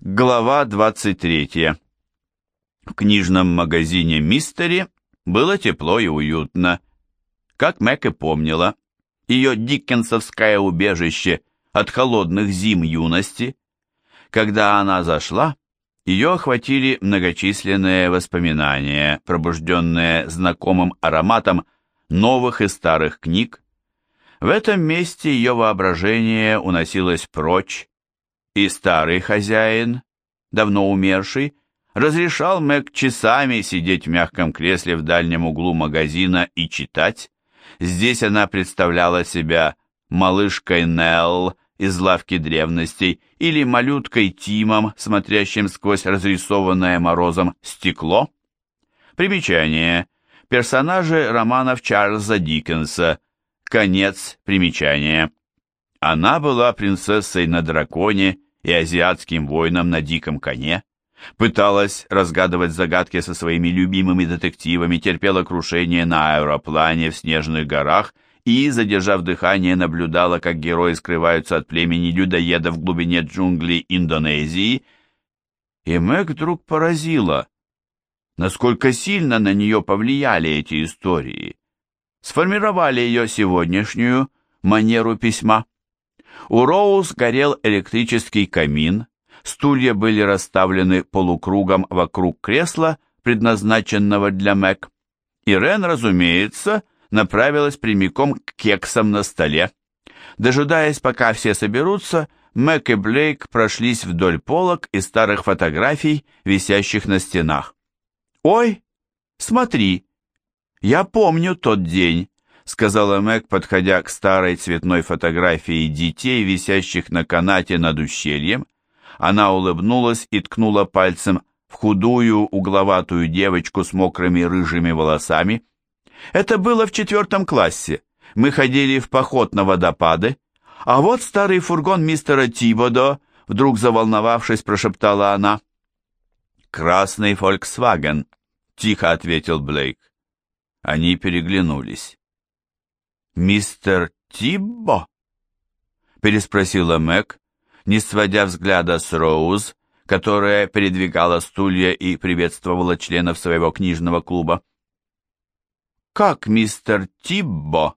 Глава 23. В книжном магазине «Мистери» было тепло и уютно. Как Мэг и помнила, ее диккенсовское убежище от холодных зим юности. Когда она зашла, ее охватили многочисленные воспоминания, пробужденные знакомым ароматом новых и старых книг. В этом месте ее воображение уносилось прочь, и старый хозяин, давно умерший, разрешал Мэг часами сидеть в мягком кресле в дальнем углу магазина и читать. Здесь она представляла себя малышкой Нелл из лавки древностей или малюткой Тимом, смотрящим сквозь разрисованное морозом стекло. Примечание. Персонажи романов Чарльза Диккенса. Конец примечания. Она была принцессой на драконе и азиатским воином на диком коне, пыталась разгадывать загадки со своими любимыми детективами, терпела крушение на аэроплане в снежных горах и, задержав дыхание, наблюдала, как герои скрываются от племени людоедов в глубине джунглей Индонезии. И Мэг вдруг поразила, насколько сильно на нее повлияли эти истории, сформировали ее сегодняшнюю манеру письма. У Роуз горел электрический камин, стулья были расставлены полукругом вокруг кресла, предназначенного для Мэг. И Рен, разумеется, направилась прямиком к кексам на столе. Дожидаясь, пока все соберутся, Мэг и Блейк прошлись вдоль полок и старых фотографий, висящих на стенах. «Ой, смотри, я помню тот день», сказала Мэг, подходя к старой цветной фотографии детей, висящих на канате над ущельем. Она улыбнулась и ткнула пальцем в худую, угловатую девочку с мокрыми рыжими волосами. Это было в четвертом классе. Мы ходили в поход на водопады. А вот старый фургон мистера Тибодо, вдруг заволновавшись, прошептала она. «Красный Фольксваген», — тихо ответил Блейк. Они переглянулись. «Мистер Тиббо?» переспросила Мэг, не сводя взгляда с Роуз, которая передвигала стулья и приветствовала членов своего книжного клуба. «Как мистер Тиббо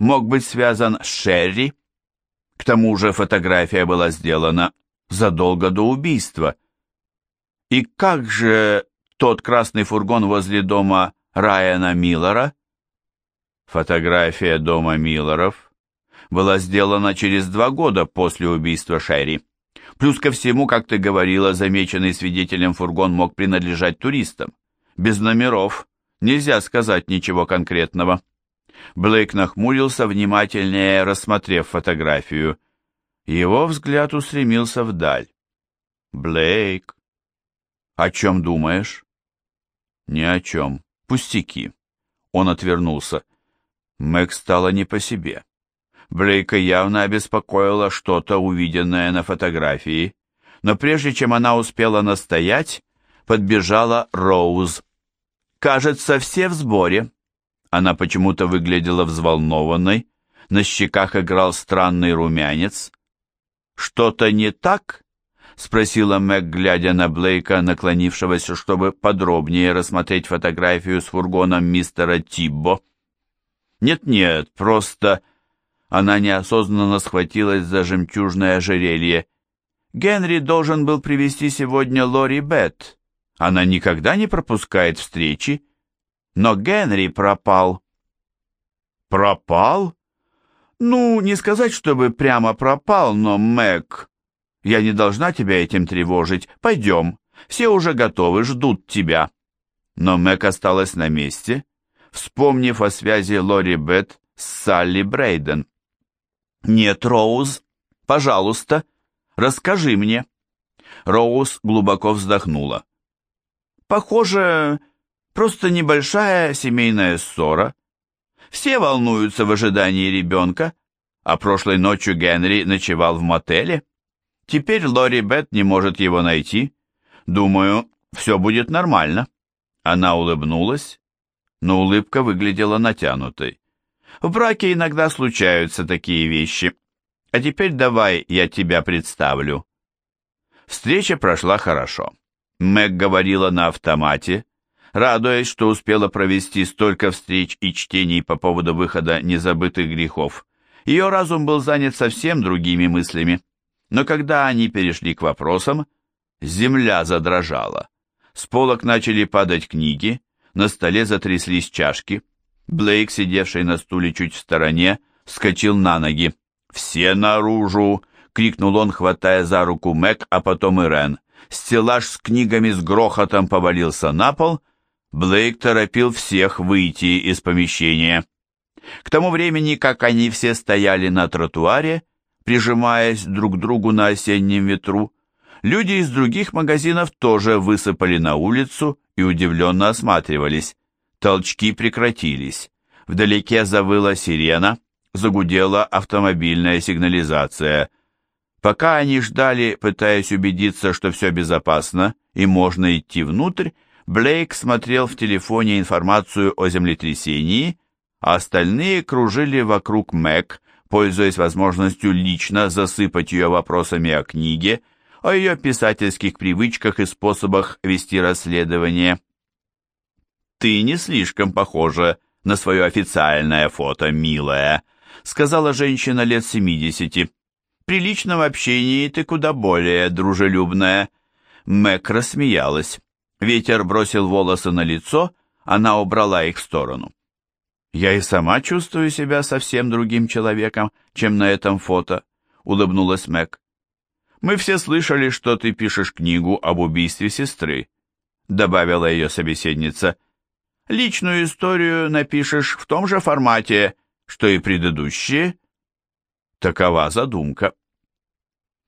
мог быть связан с Шерри? К тому же фотография была сделана задолго до убийства. И как же тот красный фургон возле дома Райана Миллера?» Фотография дома Миллеров была сделана через два года после убийства Шерри. Плюс ко всему, как ты говорила, замеченный свидетелем фургон мог принадлежать туристам. Без номеров нельзя сказать ничего конкретного. Блейк нахмурился, внимательнее рассмотрев фотографию. Его взгляд устремился вдаль. «Блейк, о чем думаешь?» «Ни о чем. Пустяки». Он отвернулся. Мэг стала не по себе. Блейка явно обеспокоило что-то, увиденное на фотографии, но прежде чем она успела настоять, подбежала Роуз. «Кажется, все в сборе». Она почему-то выглядела взволнованной, на щеках играл странный румянец. «Что-то не так?» — спросила Мэг, глядя на Блейка, наклонившегося, чтобы подробнее рассмотреть фотографию с фургоном мистера Тиббо. Нет-нет, просто... Она неосознанно схватилась за жемчужное ожерелье. Генри должен был привести сегодня Лори Бет. Она никогда не пропускает встречи. Но Генри пропал. Пропал? Ну, не сказать, чтобы прямо пропал, но Мэг... Я не должна тебя этим тревожить. Пойдем. Все уже готовы, ждут тебя. Но Мэг осталась на месте, вспомнив о связи Лори Бет с Салли Брейден. «Нет, Роуз, пожалуйста, расскажи мне». Роуз глубоко вздохнула. «Похоже, просто небольшая семейная ссора. Все волнуются в ожидании ребенка, а прошлой ночью Генри ночевал в мотеле. Теперь Лори Бет не может его найти. Думаю, все будет нормально». Она улыбнулась, но улыбка выглядела натянутой. В браке иногда случаются такие вещи. А теперь давай я тебя представлю. Встреча прошла хорошо. Мэг говорила на автомате, радуясь, что успела провести столько встреч и чтений по поводу выхода незабытых грехов. Ее разум был занят совсем другими мыслями. Но когда они перешли к вопросам, земля задрожала. С полок начали падать книги, на столе затряслись чашки. Блейк, сидевший на стуле чуть в стороне, вскочил на ноги. «Все наружу!» — крикнул он, хватая за руку Мэг, а потом и Рен. Стеллаж с книгами с грохотом повалился на пол. Блейк торопил всех выйти из помещения. К тому времени, как они все стояли на тротуаре, прижимаясь друг к другу на осеннем ветру, люди из других магазинов тоже высыпали на улицу и удивленно осматривались. Толчки прекратились. Вдалеке завыла сирена, загудела автомобильная сигнализация. Пока они ждали, пытаясь убедиться, что все безопасно и можно идти внутрь, Блейк смотрел в телефоне информацию о землетрясении, а остальные кружили вокруг Мэг, пользуясь возможностью лично засыпать ее вопросами о книге, о ее писательских привычках и способах вести расследование. «Ты не слишком похожа на свое официальное фото, милая», сказала женщина лет семидесяти. «При личном общении ты куда более дружелюбная». Мэг рассмеялась. Ветер бросил волосы на лицо, она убрала их в сторону. «Я и сама чувствую себя совсем другим человеком, чем на этом фото», — улыбнулась Мэг. «Мы все слышали, что ты пишешь книгу об убийстве сестры», — добавила ее собеседница. «Личную историю напишешь в том же формате, что и предыдущие». Такова задумка.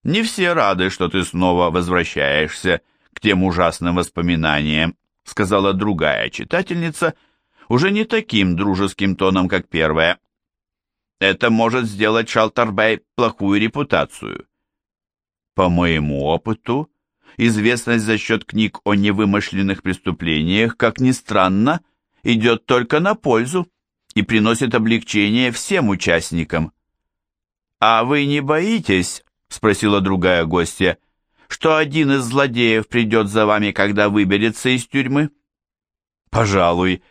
«Не все рады, что ты снова возвращаешься к тем ужасным воспоминаниям», — сказала другая читательница — уже не таким дружеским тоном, как первая. Это может сделать Шалтербей плохую репутацию. По моему опыту, известность за счет книг о невымышленных преступлениях, как ни странно, идет только на пользу и приносит облегчение всем участникам. «А вы не боитесь?» — спросила другая гостья, «что один из злодеев придет за вами, когда выберется из тюрьмы?» «Пожалуй,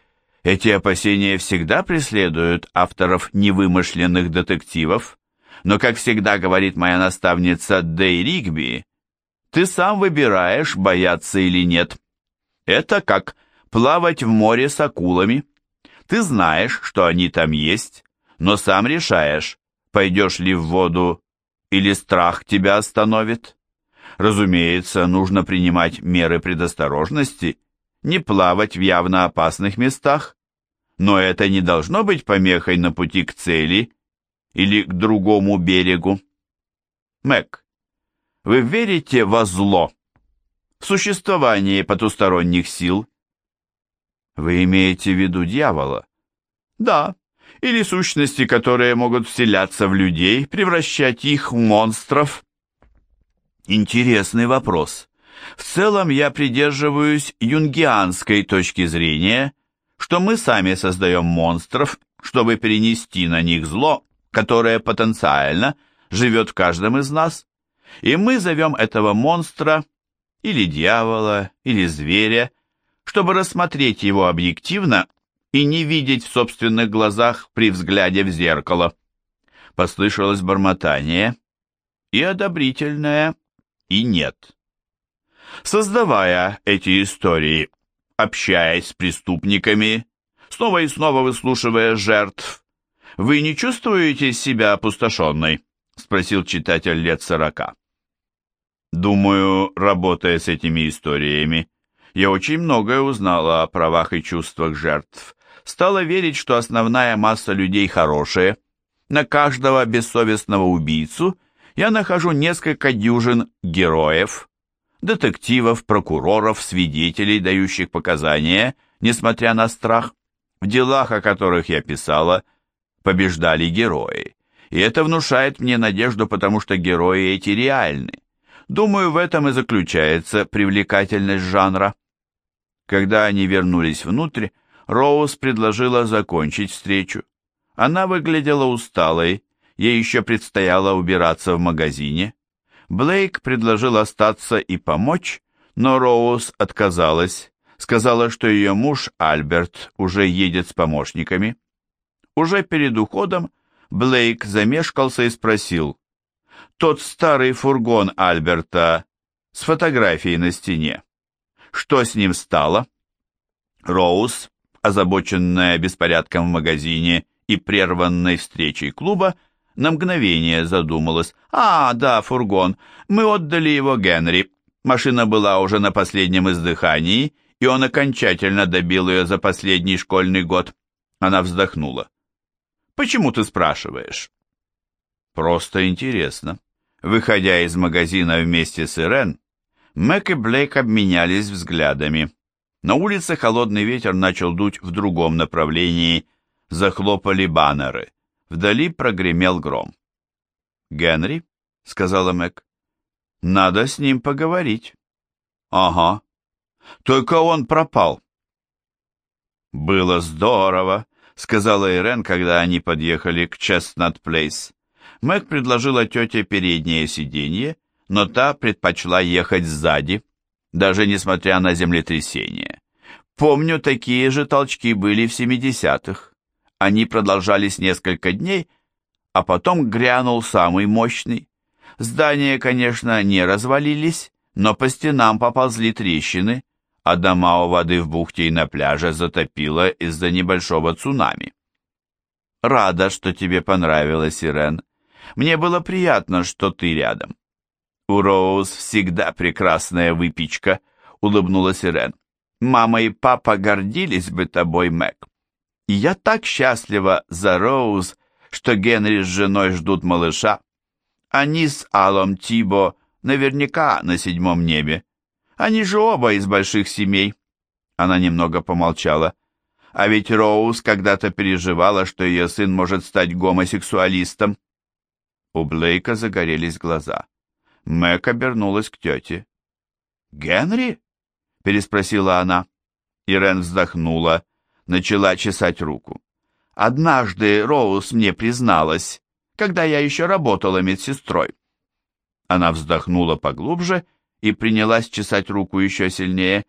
эти опасения всегда преследуют авторов невымышленных детективов, но, как всегда говорит моя наставница Дэй Ригби, ты сам выбираешь, бояться или нет. Это как плавать в море с акулами. Ты знаешь, что они там есть, но сам решаешь, пойдешь ли в воду или страх тебя остановит. Разумеется, нужно принимать меры предосторожности, не плавать в явно опасных местах, но это не должно быть помехой на пути к цели или к другому берегу. Мэг, вы верите во зло, в существование потусторонних сил? Вы имеете в виду дьявола? Да, или сущности, которые могут вселяться в людей, превращать их в монстров? Интересный вопрос. В целом я придерживаюсь юнгианской точки зрения – что мы сами создаем монстров, чтобы перенести на них зло, которое потенциально живет в каждом из нас, и мы зовем этого монстра или дьявола, или зверя, чтобы рассмотреть его объективно и не видеть в собственных глазах при взгляде в зеркало. Послышалось бормотание, и одобрительное, и нет. Создавая эти истории, общаясь с преступниками, снова и снова выслушивая жертв. «Вы не чувствуете себя опустошенной?» — спросил читатель лет сорока. «Думаю, работая с этими историями, я очень многое узнала о правах и чувствах жертв. Стала верить, что основная масса людей хорошие. На каждого бессовестного убийцу я нахожу несколько дюжин героев, детективов, прокуроров, свидетелей, дающих показания, несмотря на страх. В делах, о которых я писала, побеждали герои. И это внушает мне надежду, потому что герои эти реальны. Думаю, в этом и заключается привлекательность жанра. Когда они вернулись внутрь, Роуз предложила закончить встречу. Она выглядела усталой, ей еще предстояло убираться в магазине. Блейк предложил остаться и помочь, но Роуз отказалась, сказала, что ее муж Альберт уже едет с помощниками. Уже перед уходом Блейк замешкался и спросил, «Тот старый фургон Альберта с фотографией на стене, что с ним стало?» Роуз, озабоченная беспорядком в магазине и прерванной встречей клуба, на мгновение задумалась. «А, да, фургон. Мы отдали его Генри. Машина была уже на последнем издыхании, и он окончательно добил ее за последний школьный год». Она вздохнула. «Почему ты спрашиваешь?» «Просто интересно». Выходя из магазина вместе с Ирен, Мэг и Блейк обменялись взглядами. На улице холодный ветер начал дуть в другом направлении, захлопали баннеры. Вдали прогремел гром. «Генри?» — сказала Мэг. «Надо с ним поговорить». «Ага. Только он пропал». «Было здорово», — сказала Ирен, когда они подъехали к Честнат Плейс. Мэг предложила тете переднее сиденье, но та предпочла ехать сзади, даже несмотря на землетрясение. Помню, такие же толчки были в семидесятых. Они продолжались несколько дней, а потом грянул самый мощный. Здания, конечно, не развалились, но по стенам поползли трещины, а дома у воды в бухте и на пляже затопило из-за небольшого цунами. Рада, что тебе понравилось, Ирен. Мне было приятно, что ты рядом. У Роуз всегда прекрасная выпечка, улыбнулась Ирен. Мама и папа гордились бы тобой, Мэг. И я так счастлива за Роуз, что Генри с женой ждут малыша. Они с Алом Тибо наверняка на седьмом небе. Они же оба из больших семей. Она немного помолчала. А ведь Роуз когда-то переживала, что ее сын может стать гомосексуалистом. У Блейка загорелись глаза. Мэг обернулась к тете. «Генри?» — переспросила она. Ирен вздохнула начала чесать руку. Однажды Роуз мне призналась, когда я еще работала медсестрой. Она вздохнула поглубже и принялась чесать руку еще сильнее.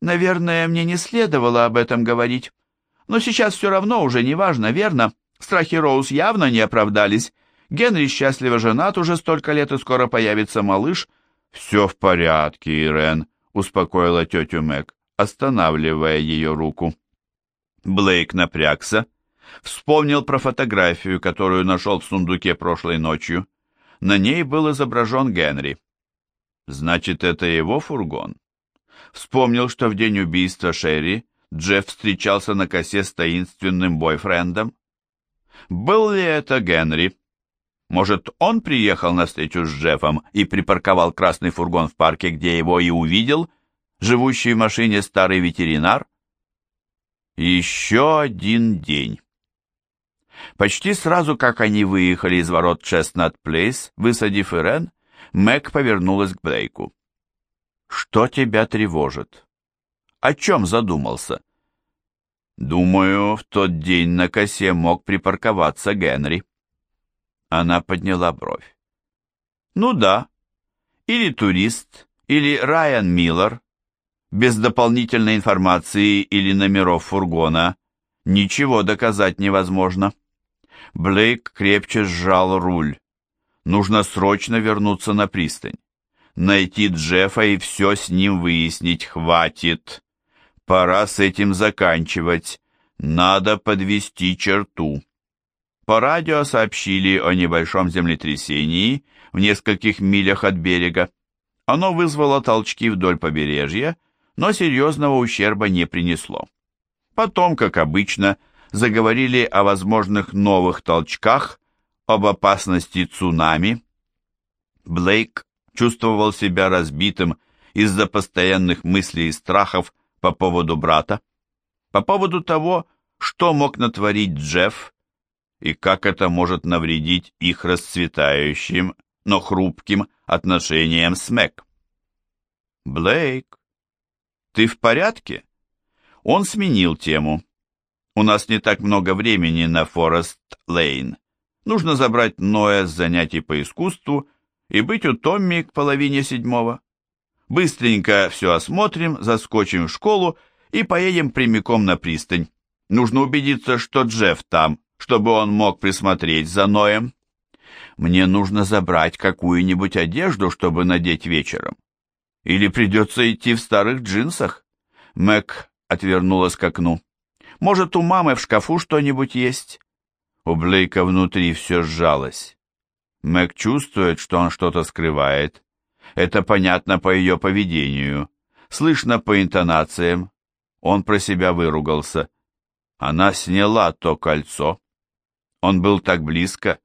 Наверное, мне не следовало об этом говорить. Но сейчас все равно уже не важно, верно? Страхи Роуз явно не оправдались. Генри счастливо женат уже столько лет, и скоро появится малыш. «Все в порядке, Ирен», — успокоила тетю Мэг, останавливая ее руку. Блейк напрягся, вспомнил про фотографию, которую нашел в сундуке прошлой ночью. На ней был изображен Генри. Значит, это его фургон. Вспомнил, что в день убийства Шерри Джефф встречался на косе с таинственным бойфрендом. Был ли это Генри? Может, он приехал на встречу с Джеффом и припарковал красный фургон в парке, где его и увидел, живущий в машине старый ветеринар? Еще один день. Почти сразу, как они выехали из ворот Честнат Плейс, высадив Ирен, Мэг повернулась к Блейку. «Что тебя тревожит? О чем задумался?» «Думаю, в тот день на косе мог припарковаться Генри». Она подняла бровь. «Ну да. Или турист, или Райан Миллер, без дополнительной информации или номеров фургона ничего доказать невозможно. Блейк крепче сжал руль. Нужно срочно вернуться на пристань. Найти Джеффа и все с ним выяснить хватит. Пора с этим заканчивать. Надо подвести черту. По радио сообщили о небольшом землетрясении в нескольких милях от берега. Оно вызвало толчки вдоль побережья, но серьезного ущерба не принесло. Потом, как обычно, заговорили о возможных новых толчках, об опасности цунами. Блейк чувствовал себя разбитым из-за постоянных мыслей и страхов по поводу брата, по поводу того, что мог натворить Джефф и как это может навредить их расцветающим, но хрупким отношениям с Мэг. «Блейк», «Ты в порядке?» Он сменил тему. «У нас не так много времени на Форест Лейн. Нужно забрать Ноя с занятий по искусству и быть у Томми к половине седьмого. Быстренько все осмотрим, заскочим в школу и поедем прямиком на пристань. Нужно убедиться, что Джефф там, чтобы он мог присмотреть за Ноем. Мне нужно забрать какую-нибудь одежду, чтобы надеть вечером. Или придется идти в старых джинсах? Мэг отвернулась к окну. Может, у мамы в шкафу что-нибудь есть? У Блейка внутри все сжалось. Мэг чувствует, что он что-то скрывает. Это понятно по ее поведению. Слышно по интонациям. Он про себя выругался. Она сняла то кольцо. Он был так близко,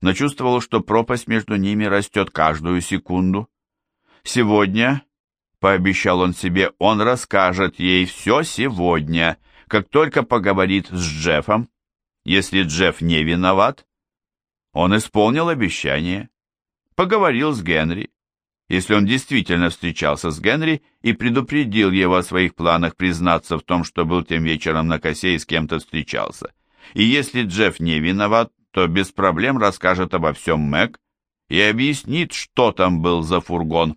но чувствовал, что пропасть между ними растет каждую секунду. Сегодня, пообещал он себе, он расскажет ей все сегодня, как только поговорит с Джеффом. Если Джефф не виноват, он исполнил обещание, поговорил с Генри. Если он действительно встречался с Генри и предупредил его о своих планах признаться в том, что был тем вечером на косе и с кем-то встречался. И если Джефф не виноват, то без проблем расскажет обо всем Мэг и объяснит, что там был за фургон.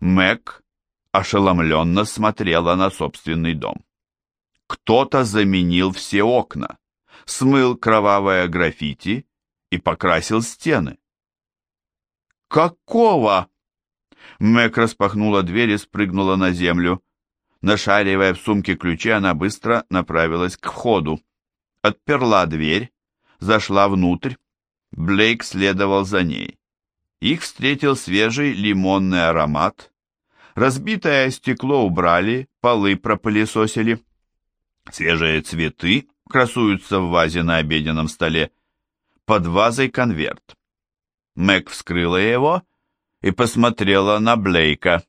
Мэг ошеломленно смотрела на собственный дом. Кто-то заменил все окна, смыл кровавое граффити и покрасил стены. «Какого?» Мэг распахнула дверь и спрыгнула на землю. Нашаривая в сумке ключи, она быстро направилась к входу. Отперла дверь, зашла внутрь. Блейк следовал за ней. Их встретил свежий лимонный аромат. Разбитое стекло убрали, полы пропылесосили. Свежие цветы красуются в вазе на обеденном столе. Под вазой конверт. Мэг вскрыла его и посмотрела на Блейка.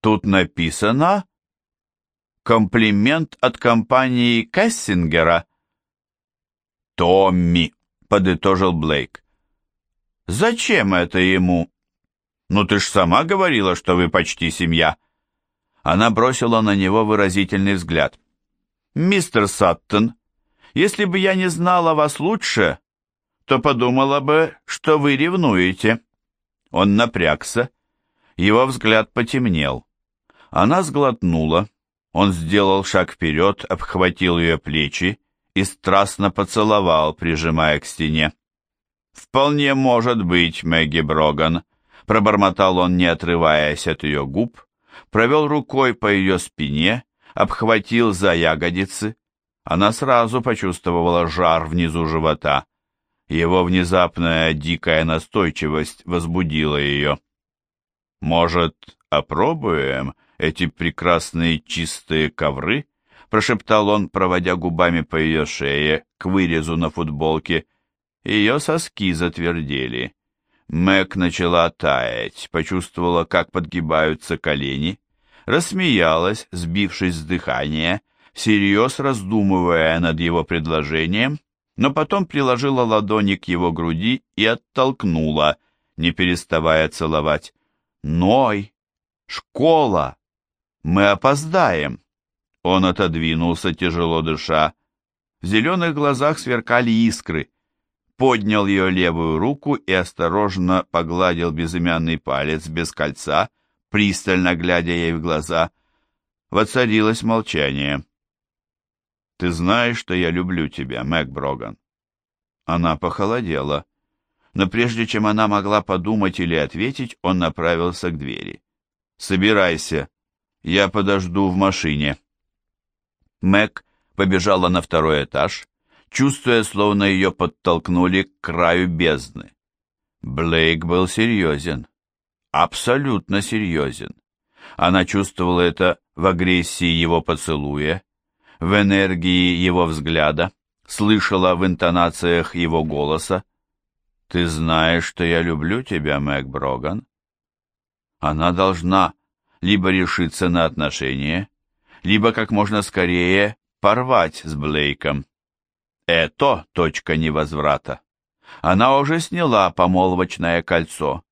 Тут написано «Комплимент от компании Кессингера». «Томми», — подытожил Блейк. «Зачем это ему?» «Ну ты ж сама говорила, что вы почти семья». Она бросила на него выразительный взгляд. «Мистер Саттон, если бы я не знала вас лучше, то подумала бы, что вы ревнуете». Он напрягся. Его взгляд потемнел. Она сглотнула. Он сделал шаг вперед, обхватил ее плечи и страстно поцеловал, прижимая к стене. «Вполне может быть, Мэгги Броган», — пробормотал он, не отрываясь от ее губ, провел рукой по ее спине, обхватил за ягодицы. Она сразу почувствовала жар внизу живота. Его внезапная дикая настойчивость возбудила ее. «Может, опробуем эти прекрасные чистые ковры?» прошептал он, проводя губами по ее шее, к вырезу на футболке. Ее соски затвердели. Мэг начала таять, почувствовала, как подгибаются колени, рассмеялась, сбившись с дыхания, всерьез раздумывая над его предложением, но потом приложила ладони к его груди и оттолкнула, не переставая целовать. «Ной! Школа! Мы опоздаем!» Он отодвинулся, тяжело дыша. В зеленых глазах сверкали искры. Поднял ее левую руку и осторожно погладил безымянный палец без кольца, пристально глядя ей в глаза. Воцарилось молчание. «Ты знаешь, что я люблю тебя, Мэг Броган». Она похолодела, но прежде чем она могла подумать или ответить, он направился к двери. «Собирайся, я подожду в машине». Мэг побежала на второй этаж, чувствуя, словно ее подтолкнули к краю бездны. Блейк был серьезен, абсолютно серьезен. Она чувствовала это в агрессии его поцелуя, в энергии его взгляда, слышала в интонациях его голоса. «Ты знаешь, что я люблю тебя, Мэг Броган?» Она должна либо решиться на отношения, либо как можно скорее порвать с Блейком. Это точка невозврата. Она уже сняла помолвочное кольцо.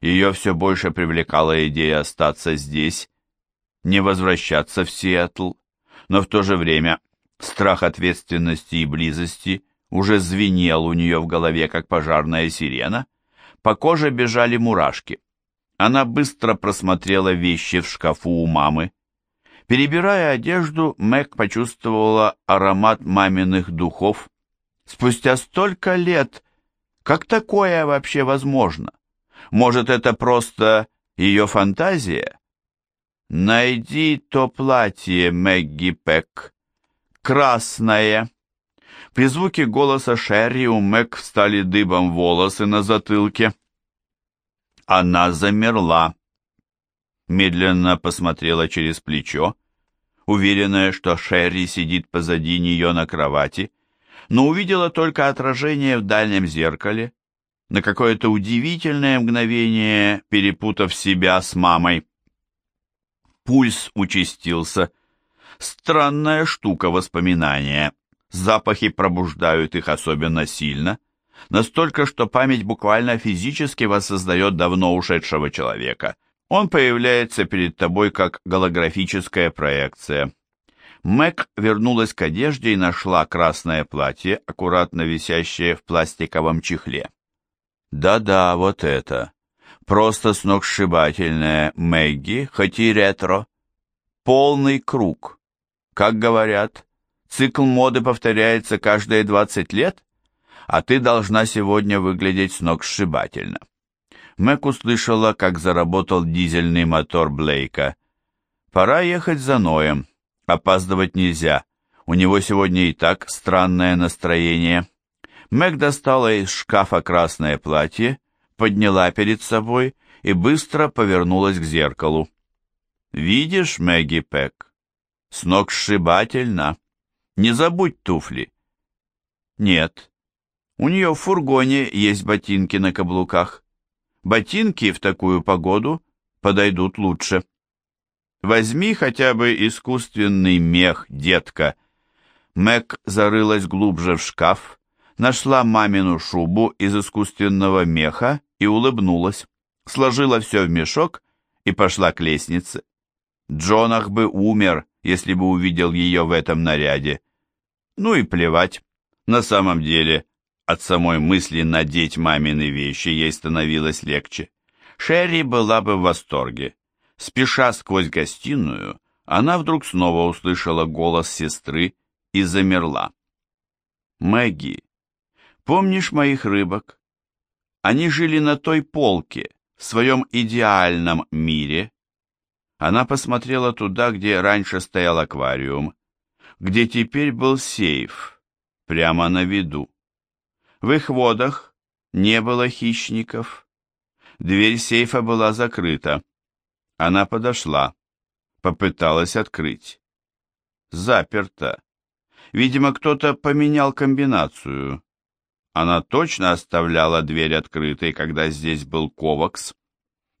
Ее все больше привлекала идея остаться здесь, не возвращаться в Сиэтл, но в то же время страх ответственности и близости уже звенел у нее в голове, как пожарная сирена, По коже бежали мурашки. Она быстро просмотрела вещи в шкафу у мамы. Перебирая одежду, Мэг почувствовала аромат маминых духов. Спустя столько лет, как такое вообще возможно? Может, это просто ее фантазия? Найди то платье, Мэгги Пэк. Красное. При звуке голоса Шерри у Мэг встали дыбом волосы на затылке. Она замерла. Медленно посмотрела через плечо, уверенная, что Шерри сидит позади нее на кровати, но увидела только отражение в дальнем зеркале, на какое-то удивительное мгновение перепутав себя с мамой. Пульс участился. Странная штука воспоминания. Запахи пробуждают их особенно сильно, настолько, что память буквально физически воссоздает давно ушедшего человека. Он появляется перед тобой как голографическая проекция. Мэг вернулась к одежде и нашла красное платье, аккуратно висящее в пластиковом чехле. Да-да, вот это. Просто сногсшибательное Мэгги, хоть и ретро. Полный круг. Как говорят, цикл моды повторяется каждые 20 лет, а ты должна сегодня выглядеть сногсшибательно. Мэг услышала, как заработал дизельный мотор Блейка. Пора ехать за Ноем. Опаздывать нельзя. У него сегодня и так странное настроение. Мэг достала из шкафа красное платье, подняла перед собой и быстро повернулась к зеркалу. «Видишь, Мэгги Пэк? Сногсшибательно. Не забудь туфли». «Нет. У нее в фургоне есть ботинки на каблуках. Ботинки в такую погоду подойдут лучше. Возьми хотя бы искусственный мех, детка». Мэг зарылась глубже в шкаф, нашла мамину шубу из искусственного меха и улыбнулась, сложила все в мешок и пошла к лестнице. Джонах бы умер, если бы увидел ее в этом наряде. Ну и плевать. На самом деле, от самой мысли надеть мамины вещи ей становилось легче. Шерри была бы в восторге. Спеша сквозь гостиную, она вдруг снова услышала голос сестры и замерла. «Мэгги, Помнишь моих рыбок? Они жили на той полке, в своем идеальном мире. Она посмотрела туда, где раньше стоял аквариум, где теперь был сейф, прямо на виду. В их водах не было хищников. Дверь сейфа была закрыта. Она подошла, попыталась открыть. Заперто. Видимо, кто-то поменял комбинацию. Она точно оставляла дверь открытой, когда здесь был Ковакс.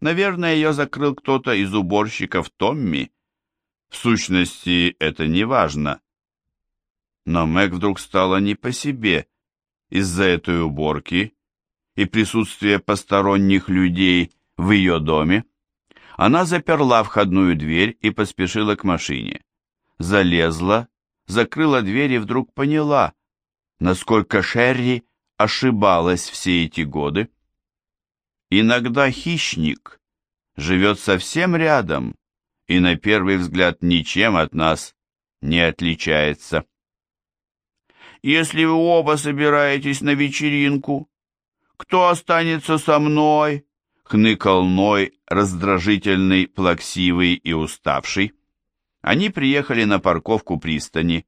Наверное, ее закрыл кто-то из уборщиков Томми. В сущности, это не важно. Но Мэг вдруг стала не по себе из-за этой уборки и присутствия посторонних людей в ее доме. Она заперла входную дверь и поспешила к машине. Залезла, закрыла дверь и вдруг поняла, насколько Шерри ошибалась все эти годы. Иногда хищник живет совсем рядом и на первый взгляд ничем от нас не отличается. «Если вы оба собираетесь на вечеринку, кто останется со мной?» — хныкал Ной, раздражительный, плаксивый и уставший. Они приехали на парковку пристани.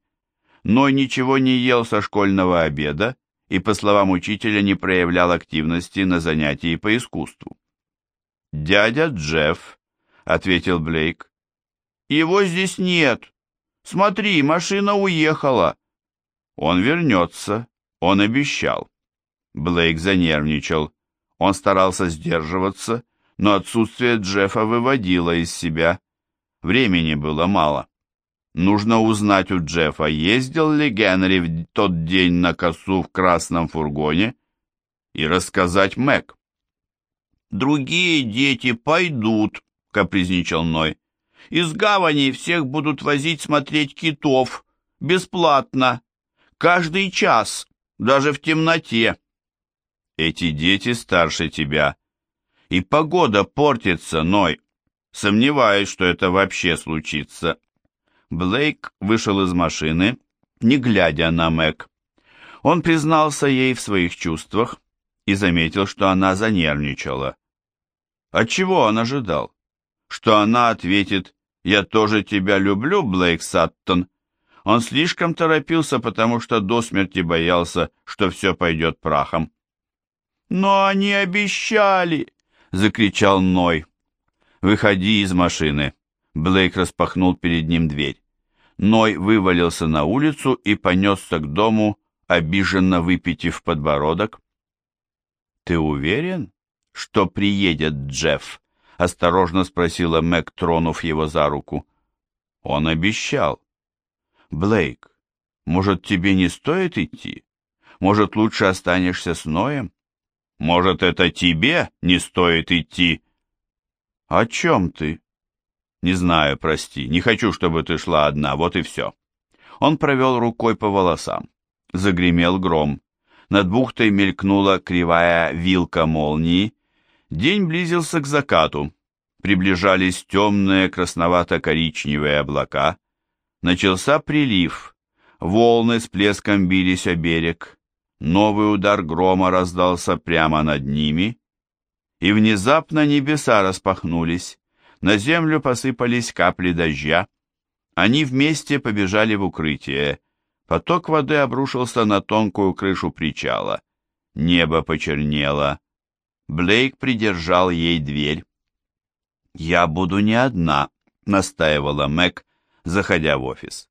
Ной ничего не ел со школьного обеда и, по словам учителя, не проявлял активности на занятии по искусству. «Дядя Джефф», — ответил Блейк. «Его здесь нет. Смотри, машина уехала». «Он вернется», — он обещал. Блейк занервничал. Он старался сдерживаться, но отсутствие Джеффа выводило из себя. Времени было мало. Нужно узнать у Джеффа, ездил ли Генри в тот день на косу в красном фургоне, и рассказать Мэг. «Другие дети пойдут», — капризничал Ной. «Из гавани всех будут возить смотреть китов. Бесплатно. Каждый час, даже в темноте». Эти дети старше тебя. И погода портится, Ной. Сомневаюсь, что это вообще случится. Блейк вышел из машины, не глядя на Мэг. Он признался ей в своих чувствах и заметил, что она занервничала. От чего он ожидал? Что она ответит «Я тоже тебя люблю, Блейк Саттон». Он слишком торопился, потому что до смерти боялся, что все пойдет прахом. «Но они обещали!» — закричал Ной. «Выходи из машины!» Блейк распахнул перед ним дверь. Ной вывалился на улицу и понесся к дому, обиженно выпитив подбородок. «Ты уверен, что приедет Джефф?» — осторожно спросила Мэг, тронув его за руку. «Он обещал». «Блейк, может, тебе не стоит идти? Может, лучше останешься с Ноем?» «Может, это тебе не стоит идти?» «О чем ты?» «Не знаю, прости. Не хочу, чтобы ты шла одна, вот и все». Он провел рукой по волосам. Загремел гром. Над бухтой мелькнула кривая вилка молнии. День близился к закату. Приближались темные красновато-коричневые облака. Начался прилив. Волны с плеском бились о берег. Новый удар грома раздался прямо над ними, и внезапно небеса распахнулись. На землю посыпались капли дождя. Они вместе побежали в укрытие. Поток воды обрушился на тонкую крышу причала. Небо почернело. Блейк придержал ей дверь. «Я буду не одна», — настаивала Мэг, заходя в офис.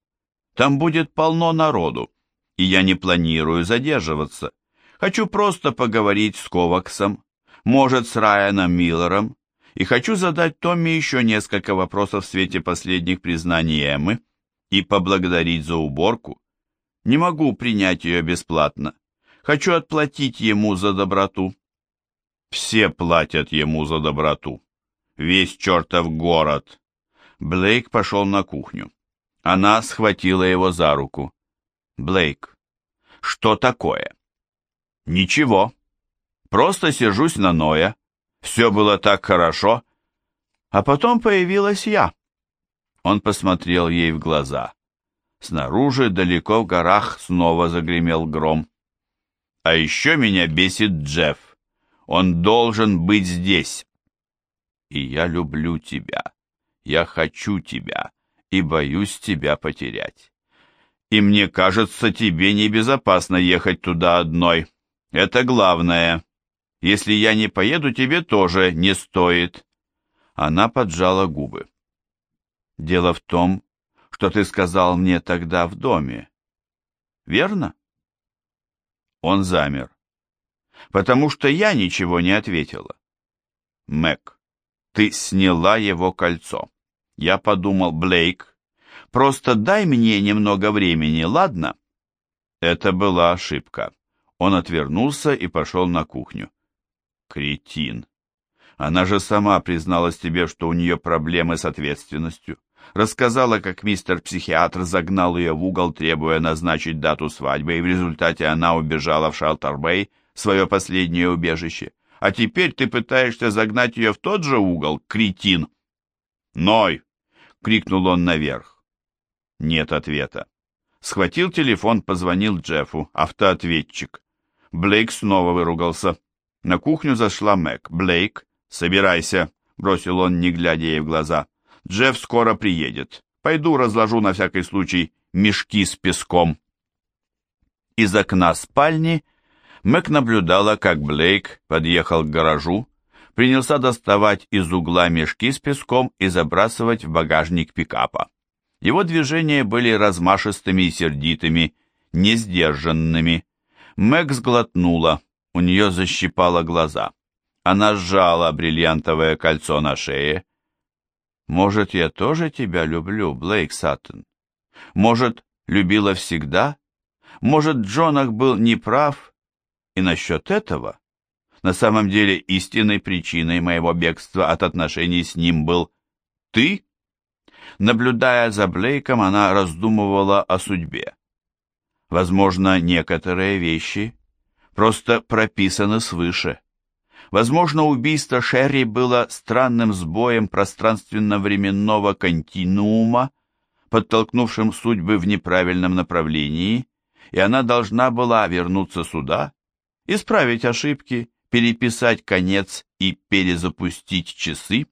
«Там будет полно народу, и я не планирую задерживаться. Хочу просто поговорить с Коваксом, может, с Райаном Миллером, и хочу задать Томми еще несколько вопросов в свете последних признаний Эммы и поблагодарить за уборку. Не могу принять ее бесплатно. Хочу отплатить ему за доброту. Все платят ему за доброту. Весь чертов город. Блейк пошел на кухню. Она схватила его за руку. Блейк, что такое? Ничего. Просто сижусь на Ноя. Все было так хорошо. А потом появилась я. Он посмотрел ей в глаза. Снаружи, далеко в горах, снова загремел гром. А еще меня бесит Джефф. Он должен быть здесь. И я люблю тебя. Я хочу тебя и боюсь тебя потерять. И мне кажется, тебе небезопасно ехать туда одной. Это главное. Если я не поеду, тебе тоже не стоит. Она поджала губы. Дело в том, что ты сказал мне тогда в доме. Верно? Он замер. Потому что я ничего не ответила. Мэг, ты сняла его кольцо. Я подумал, Блейк, просто дай мне немного времени, ладно? Это была ошибка. Он отвернулся и пошел на кухню. Кретин. Она же сама призналась тебе, что у нее проблемы с ответственностью рассказала, как мистер-психиатр загнал ее в угол, требуя назначить дату свадьбы, и в результате она убежала в Шалтер-Бэй, свое последнее убежище. А теперь ты пытаешься загнать ее в тот же угол, кретин. «Ной!» — крикнул он наверх. Нет ответа. Схватил телефон, позвонил Джеффу, автоответчик. Блейк снова выругался. На кухню зашла Мэг. «Блейк, собирайся!» — бросил он, не глядя ей в глаза. Джефф скоро приедет. Пойду разложу на всякий случай мешки с песком. Из окна спальни Мэг наблюдала, как Блейк подъехал к гаражу, принялся доставать из угла мешки с песком и забрасывать в багажник пикапа. Его движения были размашистыми и сердитыми, несдержанными. Мэг сглотнула, у нее защипало глаза. Она сжала бриллиантовое кольцо на шее, может, я тоже тебя люблю, Блейк Саттон? Может, любила всегда? Может, Джонах был неправ? И насчет этого? На самом деле, истинной причиной моего бегства от отношений с ним был ты? Наблюдая за Блейком, она раздумывала о судьбе. Возможно, некоторые вещи просто прописаны свыше. Возможно, убийство Шерри было странным сбоем пространственно-временного континуума, подтолкнувшим судьбы в неправильном направлении, и она должна была вернуться сюда, исправить ошибки, переписать конец и перезапустить часы.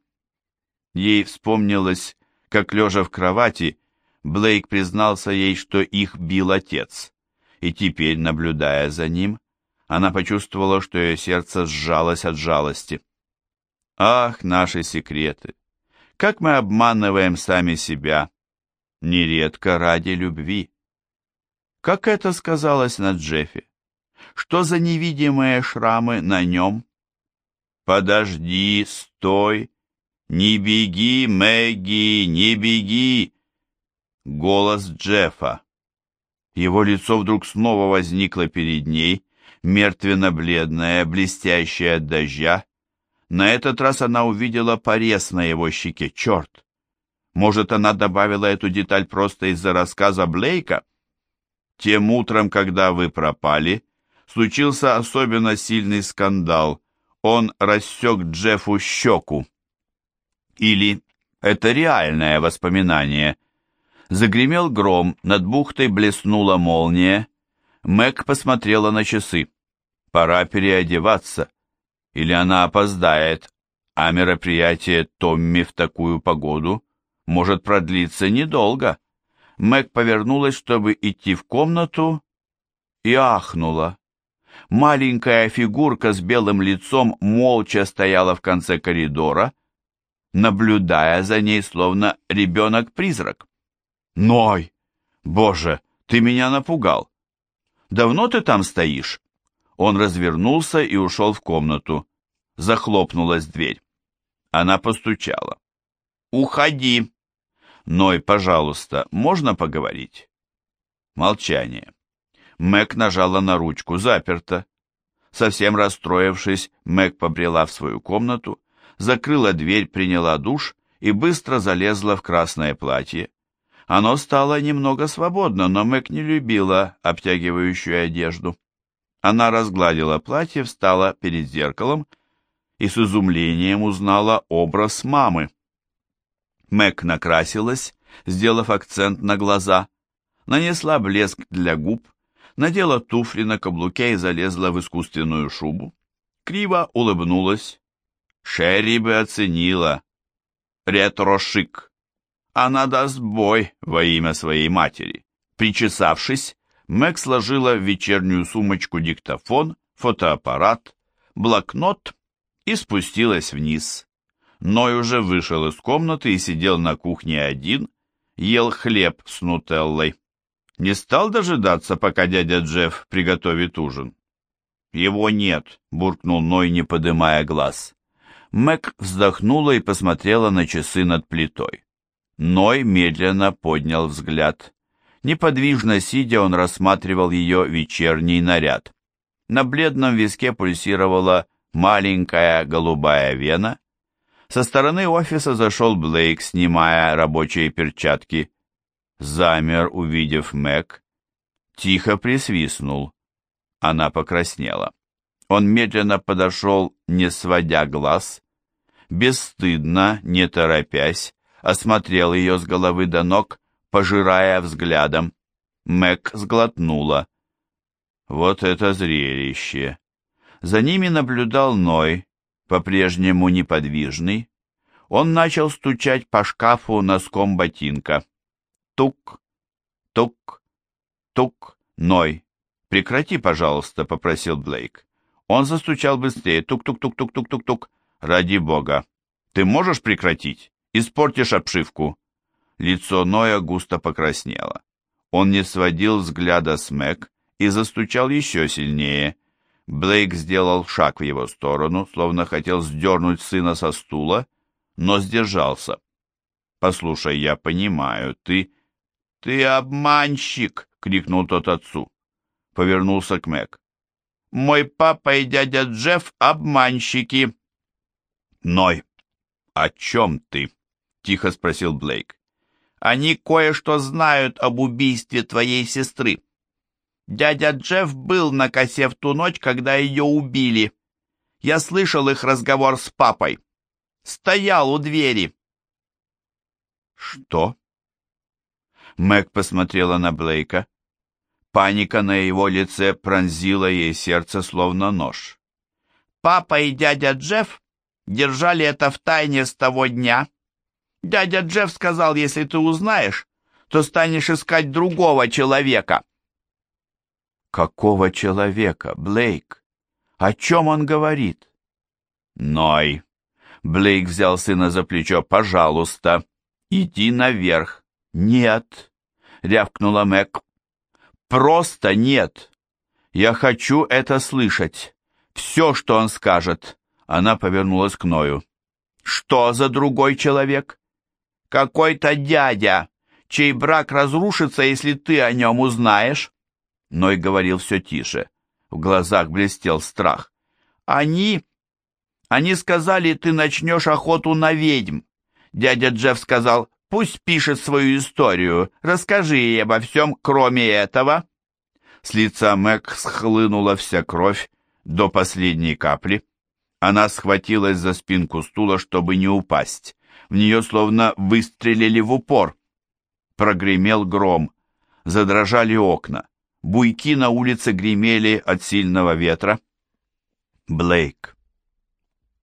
Ей вспомнилось, как, лежа в кровати, Блейк признался ей, что их бил отец, и теперь, наблюдая за ним, она почувствовала, что ее сердце сжалось от жалости. Ах, наши секреты! Как мы обманываем сами себя, нередко ради любви. Как это сказалось на Джеффе? Что за невидимые шрамы на нем? «Подожди, стой! Не беги, Мэгги, не беги!» Голос Джеффа. Его лицо вдруг снова возникло перед ней, мертвенно-бледная, блестящая от дождя. На этот раз она увидела порез на его щеке. Черт! Может, она добавила эту деталь просто из-за рассказа Блейка? Тем утром, когда вы пропали, случился особенно сильный скандал. Он рассек Джеффу щеку. Или это реальное воспоминание. Загремел гром, над бухтой блеснула молния. Мэг посмотрела на часы. Пора переодеваться. Или она опоздает, а мероприятие Томми в такую погоду может продлиться недолго. Мэг повернулась, чтобы идти в комнату, и ахнула. Маленькая фигурка с белым лицом молча стояла в конце коридора, наблюдая за ней, словно ребенок-призрак. «Ной! Боже, ты меня напугал! Давно ты там стоишь?» Он развернулся и ушел в комнату. Захлопнулась дверь. Она постучала. «Уходи!» «Ной, пожалуйста, можно поговорить?» Молчание. Мэг нажала на ручку. Заперто. Совсем расстроившись, Мэг побрела в свою комнату, закрыла дверь, приняла душ и быстро залезла в красное платье. Оно стало немного свободно, но Мэг не любила обтягивающую одежду. Она разгладила платье, встала перед зеркалом и с изумлением узнала образ мамы. Мэг накрасилась, сделав акцент на глаза, нанесла блеск для губ, надела туфли на каблуке и залезла в искусственную шубу. Криво улыбнулась. Шерри бы оценила. Ретро-шик. Она даст бой во имя своей матери. Причесавшись, Мэг сложила в вечернюю сумочку диктофон, фотоаппарат, блокнот и спустилась вниз. Ной уже вышел из комнаты и сидел на кухне один, ел хлеб с нутеллой. Не стал дожидаться, пока дядя Джефф приготовит ужин. «Его нет», — буркнул Ной, не подымая глаз. Мэг вздохнула и посмотрела на часы над плитой. Ной медленно поднял взгляд. Неподвижно сидя, он рассматривал ее вечерний наряд. На бледном виске пульсировала маленькая голубая вена, со стороны офиса зашел Блейк, снимая рабочие перчатки. Замер, увидев Мэг. Тихо присвистнул. Она покраснела. Он медленно подошел, не сводя глаз. Бесстыдно, не торопясь, осмотрел ее с головы до ног, пожирая взглядом. Мэг сглотнула. Вот это зрелище! За ними наблюдал Ной, по-прежнему неподвижный, он начал стучать по шкафу носком ботинка. Тук, тук, тук, Ной. «Прекрати, пожалуйста», — попросил Блейк. Он застучал быстрее. Тук-тук-тук-тук-тук-тук-тук. «Ради бога! Ты можешь прекратить? Испортишь обшивку!» Лицо Ноя густо покраснело. Он не сводил взгляда с Мэг и застучал еще сильнее — Блейк сделал шаг в его сторону, словно хотел сдернуть сына со стула, но сдержался. «Послушай, я понимаю, ты...» «Ты обманщик!» — крикнул тот отцу. Повернулся к Мэг. «Мой папа и дядя Джефф — обманщики!» «Ной, о чем ты?» — тихо спросил Блейк. «Они кое-что знают об убийстве твоей сестры». Дядя Джефф был на косе в ту ночь, когда ее убили. Я слышал их разговор с папой. Стоял у двери. Что? Мэг посмотрела на Блейка. Паника на его лице пронзила ей сердце, словно нож. Папа и дядя Джефф держали это в тайне с того дня. Дядя Джефф сказал, если ты узнаешь, то станешь искать другого человека. Какого человека, Блейк? О чем он говорит? Ной. Блейк взял сына за плечо. Пожалуйста, иди наверх. Нет, рявкнула Мэг. Просто нет. Я хочу это слышать. Все, что он скажет. Она повернулась к Ною. Что за другой человек? Какой-то дядя, чей брак разрушится, если ты о нем узнаешь. Ной говорил все тише. В глазах блестел страх. Они... Они сказали, ты начнешь охоту на ведьм. Дядя Джефф сказал, пусть пишет свою историю, расскажи ей обо всем, кроме этого. С лица Мэг схлынула вся кровь до последней капли. Она схватилась за спинку стула, чтобы не упасть. В нее словно выстрелили в упор. Прогремел гром. Задрожали окна. Буйки на улице гремели от сильного ветра. Блейк.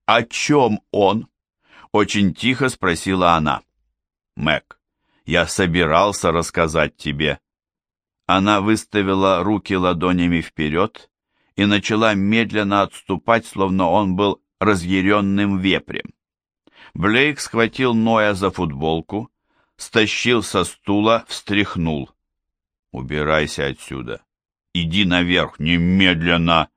«О чем он?» — очень тихо спросила она. «Мэг, я собирался рассказать тебе». Она выставила руки ладонями вперед и начала медленно отступать, словно он был разъяренным вепрем. Блейк схватил Ноя за футболку, стащил со стула, встряхнул. «Убирайся отсюда! Иди наверх, немедленно!»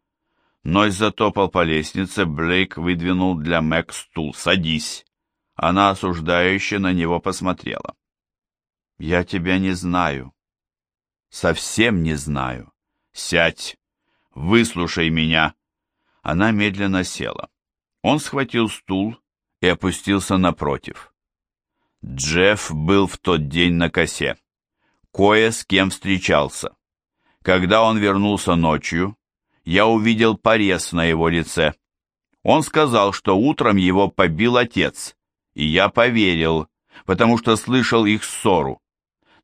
Ной затопал по лестнице, Блейк выдвинул для Мэг стул. «Садись!» Она осуждающе на него посмотрела. «Я тебя не знаю. Совсем не знаю. Сядь! Выслушай меня!» Она медленно села. Он схватил стул и опустился напротив. Джефф был в тот день на косе кое с кем встречался. Когда он вернулся ночью, я увидел порез на его лице. Он сказал, что утром его побил отец, и я поверил, потому что слышал их ссору.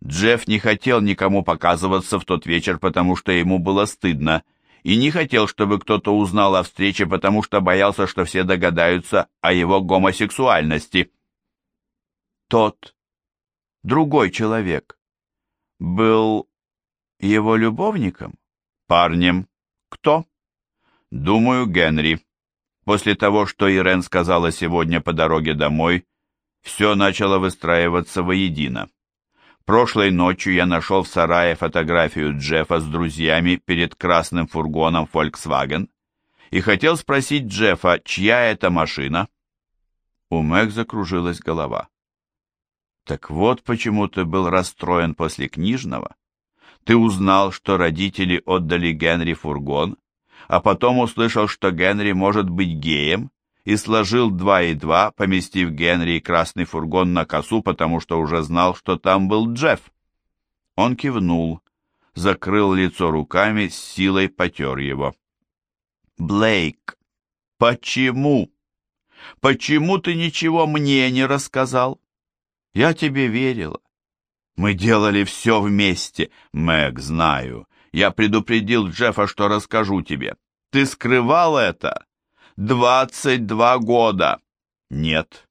Джефф не хотел никому показываться в тот вечер, потому что ему было стыдно, и не хотел, чтобы кто-то узнал о встрече, потому что боялся, что все догадаются о его гомосексуальности. Тот, другой человек, был его любовником? Парнем. Кто? Думаю, Генри. После того, что Ирен сказала сегодня по дороге домой, все начало выстраиваться воедино. Прошлой ночью я нашел в сарае фотографию Джеффа с друзьями перед красным фургоном Volkswagen и хотел спросить Джеффа, чья это машина. У Мэг закружилась голова. Так вот почему ты был расстроен после книжного. Ты узнал, что родители отдали Генри фургон, а потом услышал, что Генри может быть геем, и сложил два и два, поместив Генри и красный фургон на косу, потому что уже знал, что там был Джефф. Он кивнул, закрыл лицо руками, с силой потер его. «Блейк, почему? Почему ты ничего мне не рассказал?» Я тебе верила. Мы делали все вместе. Мэг, знаю. Я предупредил Джеффа, что расскажу тебе. Ты скрывал это? Двадцать два года. Нет.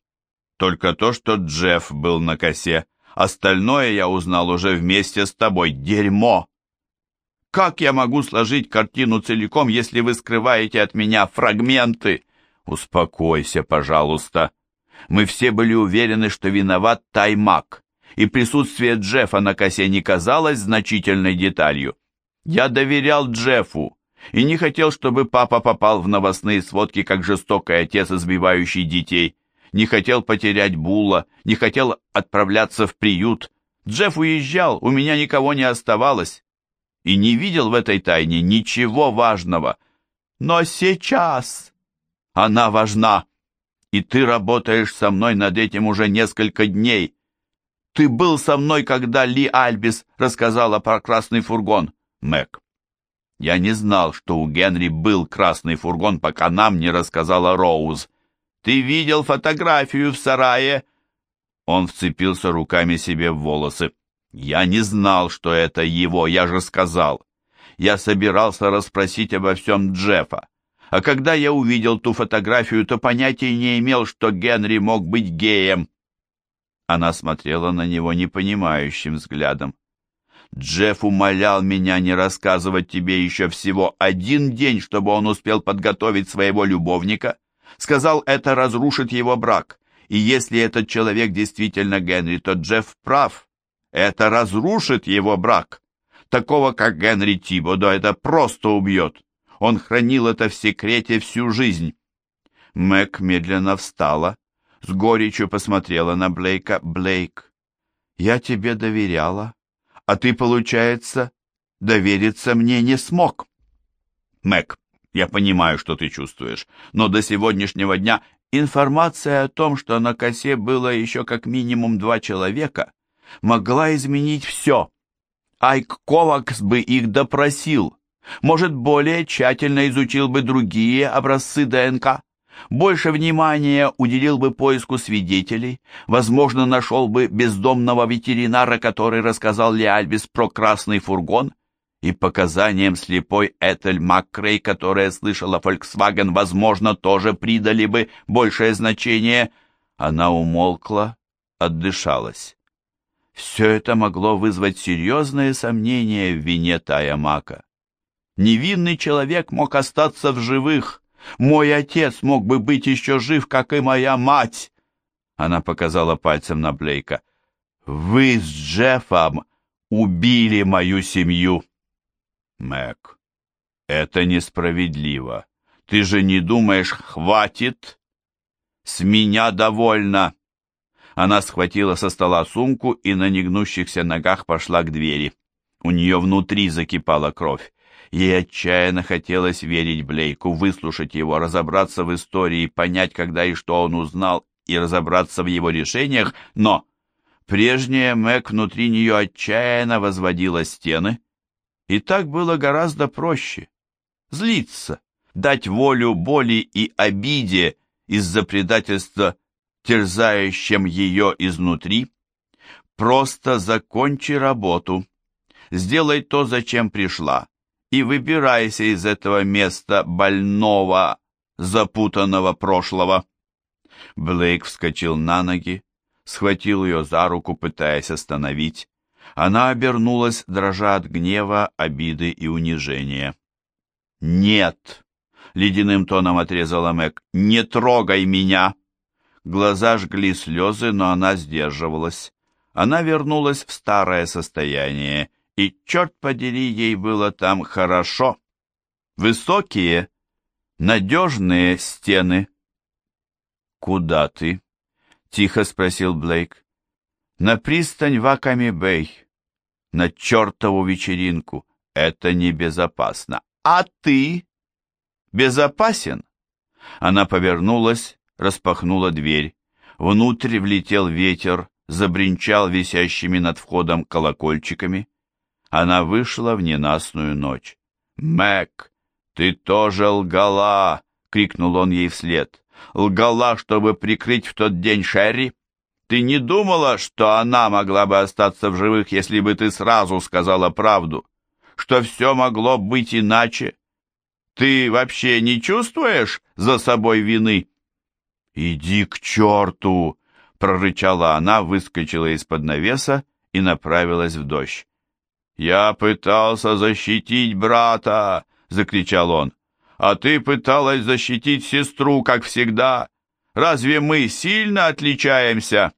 Только то, что Джефф был на косе. Остальное я узнал уже вместе с тобой. Дерьмо. Как я могу сложить картину целиком, если вы скрываете от меня фрагменты? Успокойся, пожалуйста. Мы все были уверены, что виноват Таймак, и присутствие Джеффа на косе не казалось значительной деталью. Я доверял Джеффу и не хотел, чтобы папа попал в новостные сводки как жестокий отец, избивающий детей. Не хотел потерять Була, не хотел отправляться в приют. Джефф уезжал, у меня никого не оставалось. И не видел в этой тайне ничего важного. Но сейчас она важна и ты работаешь со мной над этим уже несколько дней. Ты был со мной, когда Ли Альбис рассказала про красный фургон, Мэг. Я не знал, что у Генри был красный фургон, пока нам не рассказала Роуз. Ты видел фотографию в сарае?» Он вцепился руками себе в волосы. «Я не знал, что это его, я же сказал. Я собирался расспросить обо всем Джеффа. А когда я увидел ту фотографию, то понятия не имел, что Генри мог быть геем». Она смотрела на него непонимающим взглядом. Джефф умолял меня не рассказывать тебе еще всего один день, чтобы он успел подготовить своего любовника. Сказал, это разрушит его брак. И если этот человек действительно Генри, то Джефф прав. Это разрушит его брак. Такого, как Генри Тибодо, это просто убьет. Он хранил это в секрете всю жизнь. Мэг медленно встала, с горечью посмотрела на Блейка. «Блейк, я тебе доверяла, а ты, получается, довериться мне не смог». «Мэг, я понимаю, что ты чувствуешь, но до сегодняшнего дня информация о том, что на косе было еще как минимум два человека, могла изменить все. Айк Ковакс бы их допросил, может, более тщательно изучил бы другие образцы ДНК, больше внимания уделил бы поиску свидетелей, возможно, нашел бы бездомного ветеринара, который рассказал Лиальбис про красный фургон, и показаниям слепой Этель Маккрей, которая слышала Volkswagen, возможно, тоже придали бы большее значение. Она умолкла, отдышалась. Все это могло вызвать серьезные сомнения в вине Тая Мака. Невинный человек мог остаться в живых. Мой отец мог бы быть еще жив, как и моя мать. Она показала пальцем на Блейка. Вы с Джеффом убили мою семью. Мэг, это несправедливо. Ты же не думаешь, хватит? С меня довольно. Она схватила со стола сумку и на негнущихся ногах пошла к двери. У нее внутри закипала кровь. Ей отчаянно хотелось верить Блейку, выслушать его, разобраться в истории, понять, когда и что он узнал, и разобраться в его решениях, но прежняя Мэг внутри нее отчаянно возводила стены, и так было гораздо проще. Злиться, дать волю боли и обиде из-за предательства, терзающим ее изнутри. Просто закончи работу. Сделай то, зачем пришла, и выбирайся из этого места больного, запутанного прошлого. Блейк вскочил на ноги, схватил ее за руку, пытаясь остановить. Она обернулась, дрожа от гнева, обиды и унижения. «Нет!» — ледяным тоном отрезала Мэг. «Не трогай меня!» Глаза жгли слезы, но она сдерживалась. Она вернулась в старое состояние, и, черт подери, ей было там хорошо. Высокие, надежные стены. «Куда ты?» — тихо спросил Блейк. «На пристань Ваками-Бэй на чертову вечеринку. Это небезопасно. А ты? Безопасен? Она повернулась, распахнула дверь. Внутрь влетел ветер, забринчал висящими над входом колокольчиками. Она вышла в ненастную ночь. «Мэг, ты тоже лгала!» — крикнул он ей вслед. «Лгала, чтобы прикрыть в тот день Шерри?» Ты не думала, что она могла бы остаться в живых, если бы ты сразу сказала правду? Что все могло быть иначе? Ты вообще не чувствуешь за собой вины?» «Иди к черту!» — прорычала она, выскочила из-под навеса и направилась в дождь. «Я пытался защитить брата!» — закричал он. «А ты пыталась защитить сестру, как всегда. Разве мы сильно отличаемся?»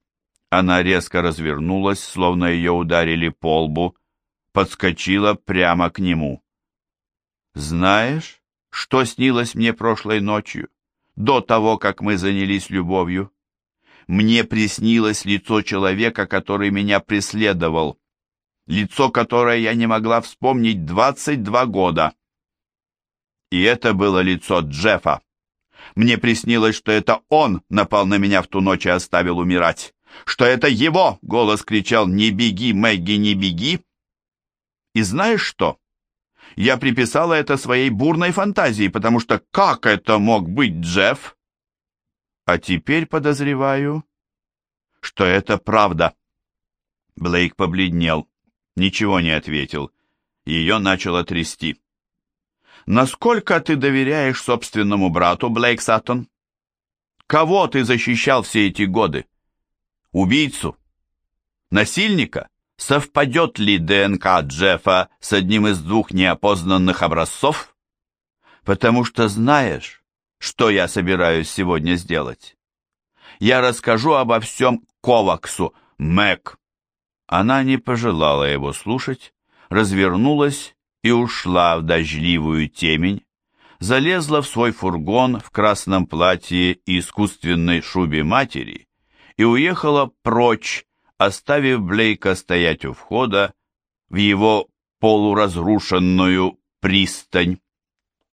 Она резко развернулась, словно ее ударили по лбу, подскочила прямо к нему. «Знаешь, что снилось мне прошлой ночью, до того, как мы занялись любовью? Мне приснилось лицо человека, который меня преследовал, лицо, которое я не могла вспомнить двадцать два года. И это было лицо Джеффа. Мне приснилось, что это он напал на меня в ту ночь и оставил умирать что это его голос кричал «Не беги, Мэгги, не беги!» И знаешь что? Я приписала это своей бурной фантазии, потому что как это мог быть Джефф? А теперь подозреваю, что это правда. Блейк побледнел, ничего не ответил. Ее начало трясти. Насколько ты доверяешь собственному брату, Блейк Саттон? Кого ты защищал все эти годы? Убийцу? Насильника? Совпадет ли ДНК Джеффа с одним из двух неопознанных образцов? Потому что знаешь, что я собираюсь сегодня сделать. Я расскажу обо всем Коваксу, Мэг. Она не пожелала его слушать, развернулась и ушла в дождливую темень, залезла в свой фургон в красном платье и искусственной шубе матери и уехала прочь, оставив Блейка стоять у входа в его полуразрушенную пристань.